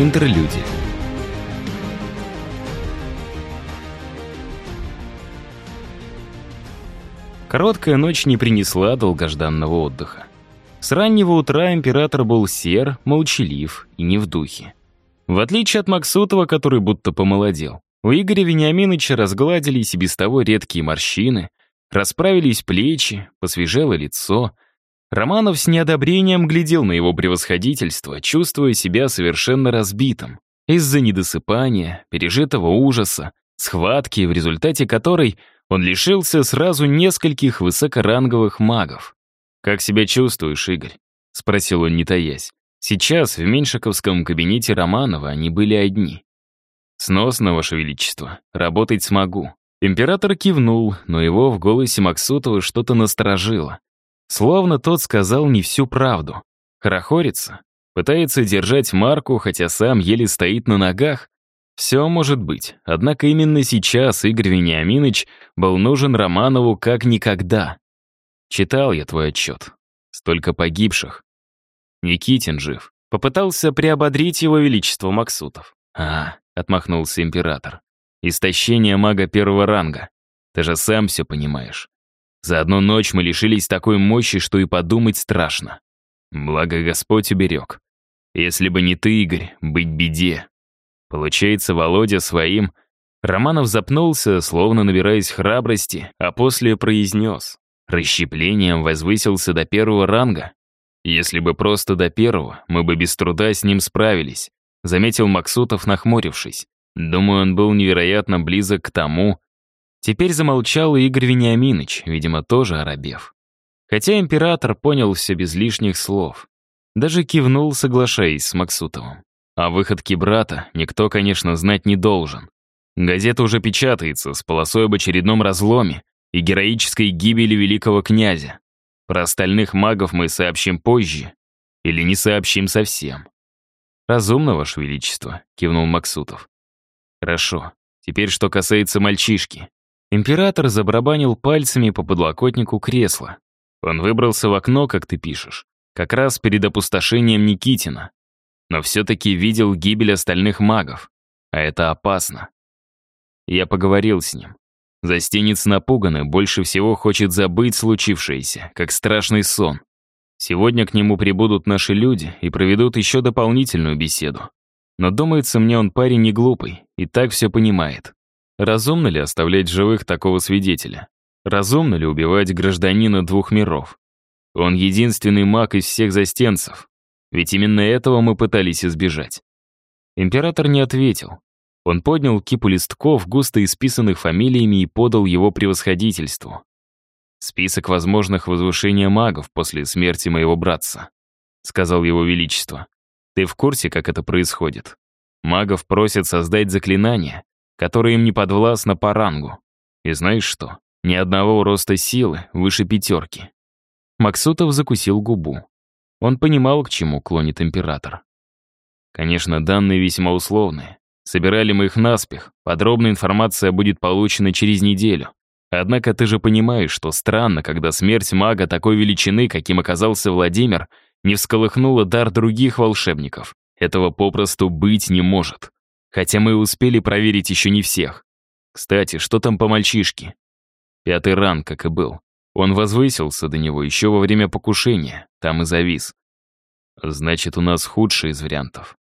Интерлюдия. Короткая ночь не принесла долгожданного отдыха. С раннего утра император был сер, молчалив и не в духе. В отличие от Максутова, который будто помолодел, у Игоря Вениаминовича разгладились и без того редкие морщины, расправились плечи, посвежело лицо. Романов с неодобрением глядел на его превосходительство, чувствуя себя совершенно разбитым из-за недосыпания, пережитого ужаса, схватки, в результате которой он лишился сразу нескольких высокоранговых магов. «Как себя чувствуешь, Игорь?» — спросил он, не таясь. Сейчас в Меньшиковском кабинете Романова они были одни. «Сносно, Ваше Величество. Работать смогу». Император кивнул, но его в голосе Максутова что-то насторожило. Словно тот сказал не всю правду. Хорохорится? Пытается держать марку, хотя сам еле стоит на ногах? Все может быть. Однако именно сейчас Игорь Вениаминович был нужен Романову как никогда. Читал я твой отчет. Столько погибших. Никитин жив. Попытался приободрить его величество Максутов. А, отмахнулся император. Истощение мага первого ранга. Ты же сам все понимаешь. За одну ночь мы лишились такой мощи, что и подумать страшно. Благо Господь уберег. Если бы не ты, Игорь, быть беде. Получается, Володя своим... Романов запнулся, словно набираясь храбрости, а после произнес. Расщеплением возвысился до первого ранга. Если бы просто до первого, мы бы без труда с ним справились, заметил Максутов, нахмурившись. Думаю, он был невероятно близок к тому. Теперь замолчал и Игорь Вениаминович, видимо, тоже оробев. Хотя император понял все без лишних слов. Даже кивнул, соглашаясь с Максутовым. О выходке брата никто, конечно, знать не должен. Газета уже печатается с полосой об очередном разломе и героической гибели великого князя. Про остальных магов мы сообщим позже или не сообщим совсем. «Разумно, Ваше Величество», — кивнул Максутов. «Хорошо. Теперь, что касается мальчишки». Император забарабанил пальцами по подлокотнику кресла. Он выбрался в окно, как ты пишешь, как раз перед опустошением Никитина но все-таки видел гибель остальных магов, а это опасно. Я поговорил с ним. Застенец напуган и больше всего хочет забыть случившееся, как страшный сон. Сегодня к нему прибудут наши люди и проведут еще дополнительную беседу. Но думается мне, он парень не глупый и так все понимает. Разумно ли оставлять живых такого свидетеля? Разумно ли убивать гражданина двух миров? Он единственный маг из всех застенцев, ведь именно этого мы пытались избежать. Император не ответил. Он поднял кипу листков, густо исписанных фамилиями, и подал его превосходительству. «Список возможных возвышения магов после смерти моего братца», — сказал его величество. «Ты в курсе, как это происходит? Магов просят создать заклинание, которое им не подвластно по рангу. И знаешь что? Ни одного роста силы выше пятерки». Максутов закусил губу. Он понимал, к чему клонит император. Конечно, данные весьма условные. Собирали мы их наспех, подробная информация будет получена через неделю. Однако ты же понимаешь, что странно, когда смерть мага такой величины, каким оказался Владимир, не всколыхнула дар других волшебников. Этого попросту быть не может. Хотя мы успели проверить еще не всех. Кстати, что там по мальчишке? Пятый ран, как и был. Он возвысился до него еще во время покушения, там и завис. Значит, у нас худший из вариантов.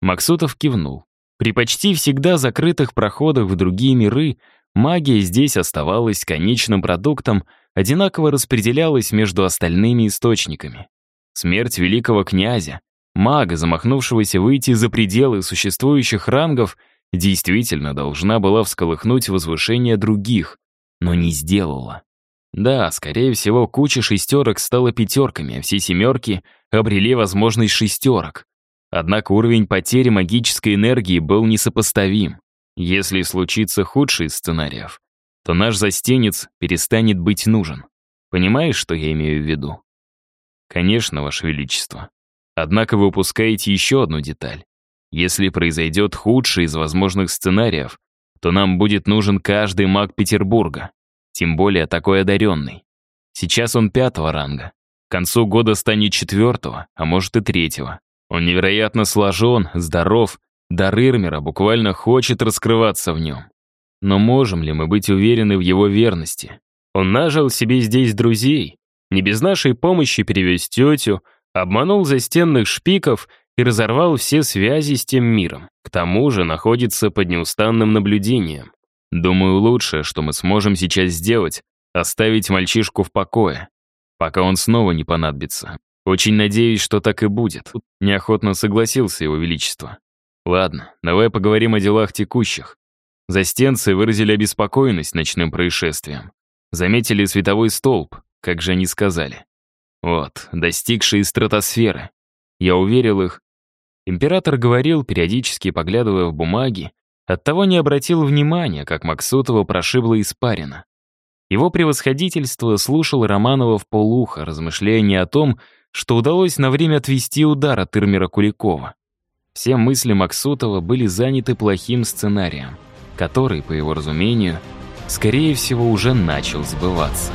Максутов кивнул. При почти всегда закрытых проходах в другие миры магия здесь оставалась конечным продуктом, одинаково распределялась между остальными источниками. Смерть великого князя, мага, замахнувшегося выйти за пределы существующих рангов, действительно должна была всколыхнуть возвышение других, но не сделала. Да, скорее всего, куча шестерок стала пятерками, а все семерки обрели возможность шестерок. Однако уровень потери магической энергии был несопоставим. Если случится худший из сценариев, то наш застенец перестанет быть нужен. Понимаешь, что я имею в виду? Конечно, Ваше Величество. Однако вы упускаете еще одну деталь. Если произойдет худший из возможных сценариев, то нам будет нужен каждый маг Петербурга. Тем более такой одаренный. Сейчас он пятого ранга. К концу года станет четвертого, а может и третьего. Он невероятно сложен, здоров, дар Ирмера буквально хочет раскрываться в нем. Но можем ли мы быть уверены в его верности? Он нажил себе здесь друзей, не без нашей помощи перевез тетю, обманул застенных шпиков и разорвал все связи с тем миром. К тому же находится под неустанным наблюдением. Думаю, лучшее, что мы сможем сейчас сделать, оставить мальчишку в покое, пока он снова не понадобится. Очень надеюсь, что так и будет. Неохотно согласился его величество. Ладно, давай поговорим о делах текущих. Застенцы выразили обеспокоенность ночным происшествием. Заметили световой столб, как же они сказали. Вот, достигшие стратосферы. Я уверил их. Император говорил, периодически поглядывая в бумаги, оттого не обратил внимания, как Максутова прошибла испарина. Его превосходительство слушал Романова в полуха, размышляя не о том, что удалось на время отвести удар от Ирмера Куликова. Все мысли Максутова были заняты плохим сценарием, который, по его разумению, скорее всего, уже начал сбываться.